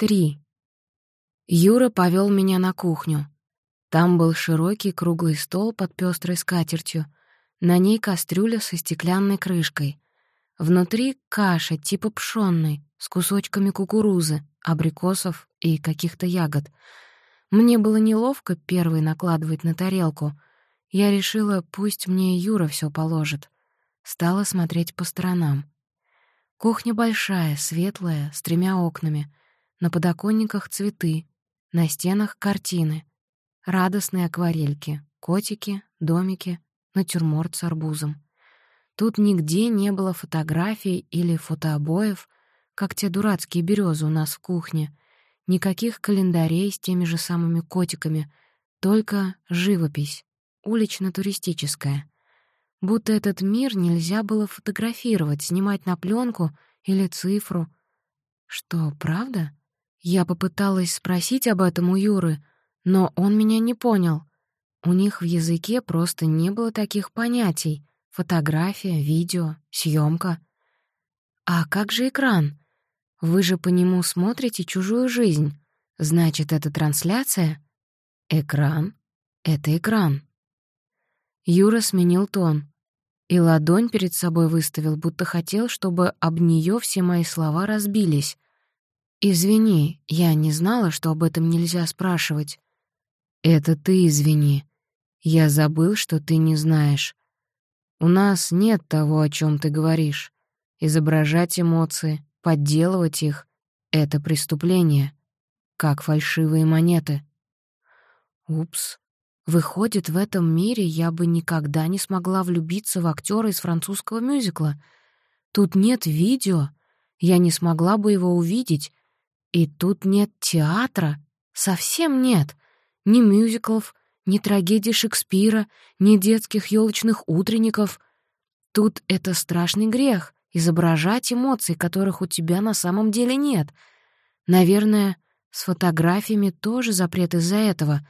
Три. Юра повел меня на кухню. Там был широкий круглый стол под пестрой скатертью. На ней кастрюля со стеклянной крышкой. Внутри каша типа пшённой, с кусочками кукурузы, абрикосов и каких-то ягод. Мне было неловко первой накладывать на тарелку. Я решила, пусть мне Юра все положит. Стала смотреть по сторонам. Кухня большая, светлая, с тремя окнами — на подоконниках цветы, на стенах картины, радостные акварельки, котики, домики, натюрморт с арбузом. Тут нигде не было фотографий или фотообоев, как те дурацкие березы у нас в кухне, никаких календарей с теми же самыми котиками, только живопись, улично-туристическая. Будто этот мир нельзя было фотографировать, снимать на пленку или цифру. Что, правда? Я попыталась спросить об этом у Юры, но он меня не понял. У них в языке просто не было таких понятий — фотография, видео, съемка. А как же экран? Вы же по нему смотрите чужую жизнь. Значит, это трансляция? Экран — это экран. Юра сменил тон и ладонь перед собой выставил, будто хотел, чтобы об нее все мои слова разбились — «Извини, я не знала, что об этом нельзя спрашивать». «Это ты извини. Я забыл, что ты не знаешь. У нас нет того, о чем ты говоришь. Изображать эмоции, подделывать их — это преступление, как фальшивые монеты». «Упс. Выходит, в этом мире я бы никогда не смогла влюбиться в актера из французского мюзикла. Тут нет видео, я не смогла бы его увидеть, и тут нет театра, совсем нет. Ни мюзиклов, ни трагедий Шекспира, ни детских ёлочных утренников. Тут это страшный грех — изображать эмоции, которых у тебя на самом деле нет. Наверное, с фотографиями тоже запрет из-за этого.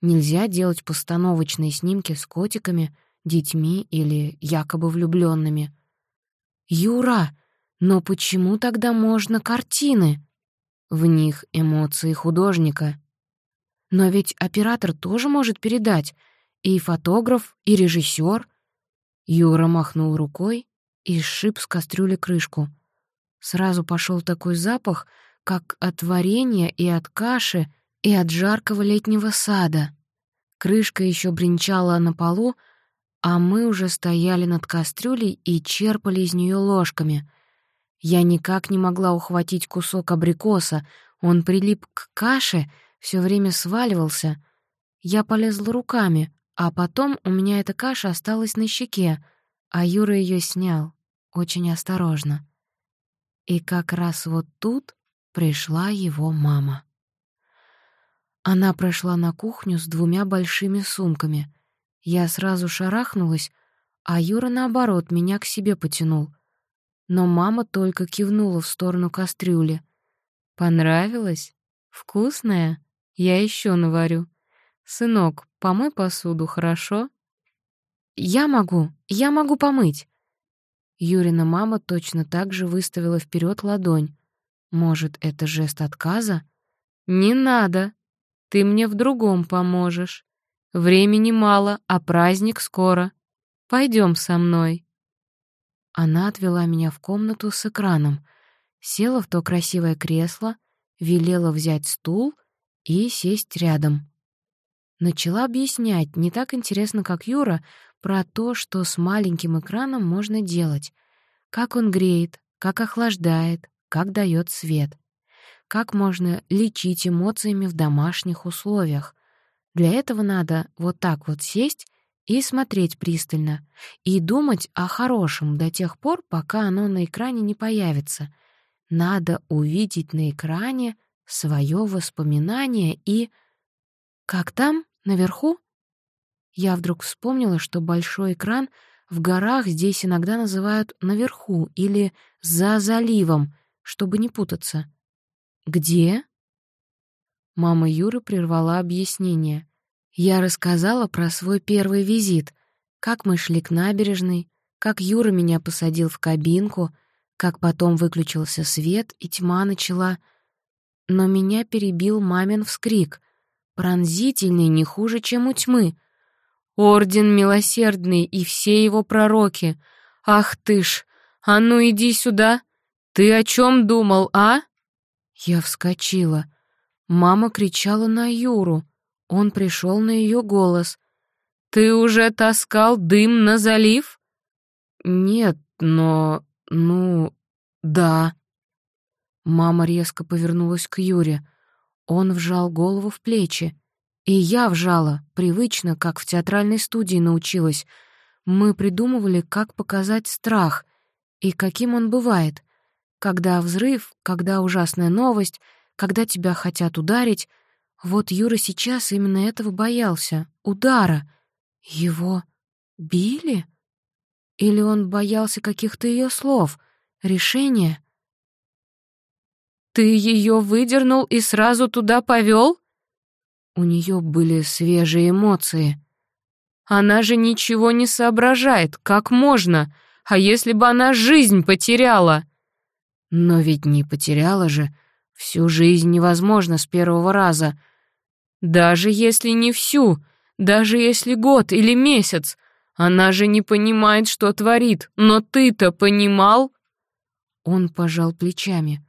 Нельзя делать постановочные снимки с котиками, детьми или якобы влюбленными. «Юра, но почему тогда можно картины?» В них эмоции художника. Но ведь оператор тоже может передать, и фотограф, и режиссер. Юра махнул рукой и сшиб с кастрюли крышку. Сразу пошел такой запах, как от варенья и от каши, и от жаркого летнего сада. Крышка еще бренчала на полу, а мы уже стояли над кастрюлей и черпали из нее ложками — я никак не могла ухватить кусок абрикоса, он прилип к каше, все время сваливался. Я полезла руками, а потом у меня эта каша осталась на щеке, а Юра ее снял, очень осторожно. И как раз вот тут пришла его мама. Она прошла на кухню с двумя большими сумками. Я сразу шарахнулась, а Юра, наоборот, меня к себе потянул — но мама только кивнула в сторону кастрюли. «Понравилось? Вкусная? Я еще наварю. Сынок, помой посуду, хорошо?» «Я могу, я могу помыть». Юрина мама точно так же выставила вперед ладонь. Может, это жест отказа? «Не надо. Ты мне в другом поможешь. Времени мало, а праздник скоро. Пойдем со мной». Она отвела меня в комнату с экраном, села в то красивое кресло, велела взять стул и сесть рядом. Начала объяснять, не так интересно, как Юра, про то, что с маленьким экраном можно делать, как он греет, как охлаждает, как дает свет, как можно лечить эмоциями в домашних условиях. Для этого надо вот так вот сесть и смотреть пристально, и думать о хорошем до тех пор, пока оно на экране не появится. Надо увидеть на экране свое воспоминание и... Как там, наверху? Я вдруг вспомнила, что большой экран в горах здесь иногда называют «наверху» или «за заливом», чтобы не путаться. «Где?» Мама Юры прервала объяснение. Я рассказала про свой первый визит, как мы шли к набережной, как Юра меня посадил в кабинку, как потом выключился свет и тьма начала... но меня перебил мамин вскрик, пронзительный не хуже, чем у тьмы. «Орден милосердный и все его пророки! Ах ты ж! А ну иди сюда! Ты о чем думал, а?» Я вскочила. Мама кричала на Юру. Он пришел на ее голос. «Ты уже таскал дым на залив?» «Нет, но... ну... да». Мама резко повернулась к Юре. Он вжал голову в плечи. И я вжала, привычно, как в театральной студии научилась. Мы придумывали, как показать страх и каким он бывает. Когда взрыв, когда ужасная новость, когда тебя хотят ударить. Вот Юра сейчас именно этого боялся — удара. Его били? Или он боялся каких-то ее слов, решения? «Ты ее выдернул и сразу туда повел? У нее были свежие эмоции. «Она же ничего не соображает, как можно? А если бы она жизнь потеряла?» «Но ведь не потеряла же. Всю жизнь невозможно с первого раза. Даже если не всю, даже если год или месяц, она же не понимает, что творит. Но ты-то понимал?» Он пожал плечами.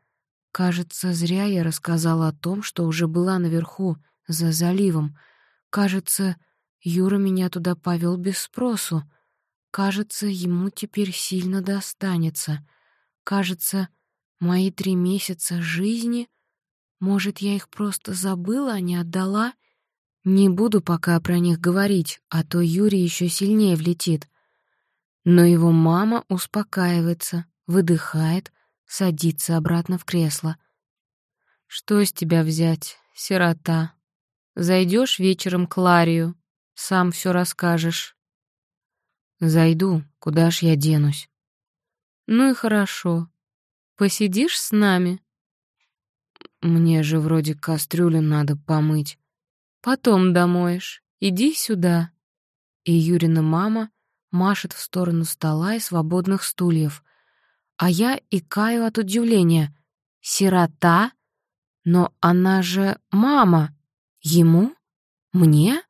Кажется, зря я рассказала о том, что уже была наверху, за заливом. Кажется, Юра меня туда повел без спросу. Кажется, ему теперь сильно достанется. Кажется, мои три месяца жизни... Может, я их просто забыла, а не отдала? Не буду пока про них говорить, а то Юрий еще сильнее влетит. Но его мама успокаивается, выдыхает, садится обратно в кресло. «Что с тебя взять, сирота? Зайдешь вечером к Ларию, сам все расскажешь». «Зайду, куда ж я денусь?» «Ну и хорошо. Посидишь с нами?» «Мне же вроде кастрюлю надо помыть». «Потом домоешь. Иди сюда». И Юрина мама машет в сторону стола и свободных стульев, а я икаю от удивления. «Сирота? Но она же мама. Ему? Мне?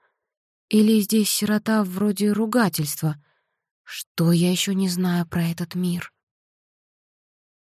Или здесь сирота вроде ругательства? Что я еще не знаю про этот мир?»